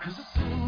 Cause it's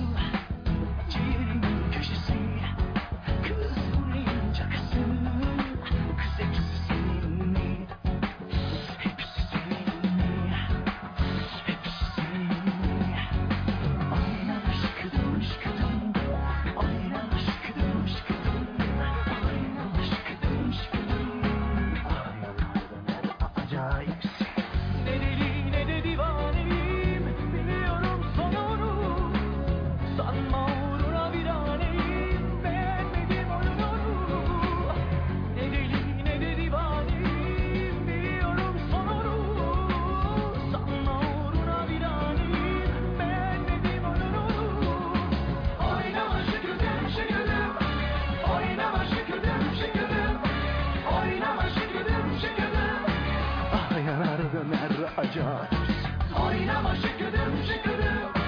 yanar döner acar Oynama şıkıdım şıkıdım.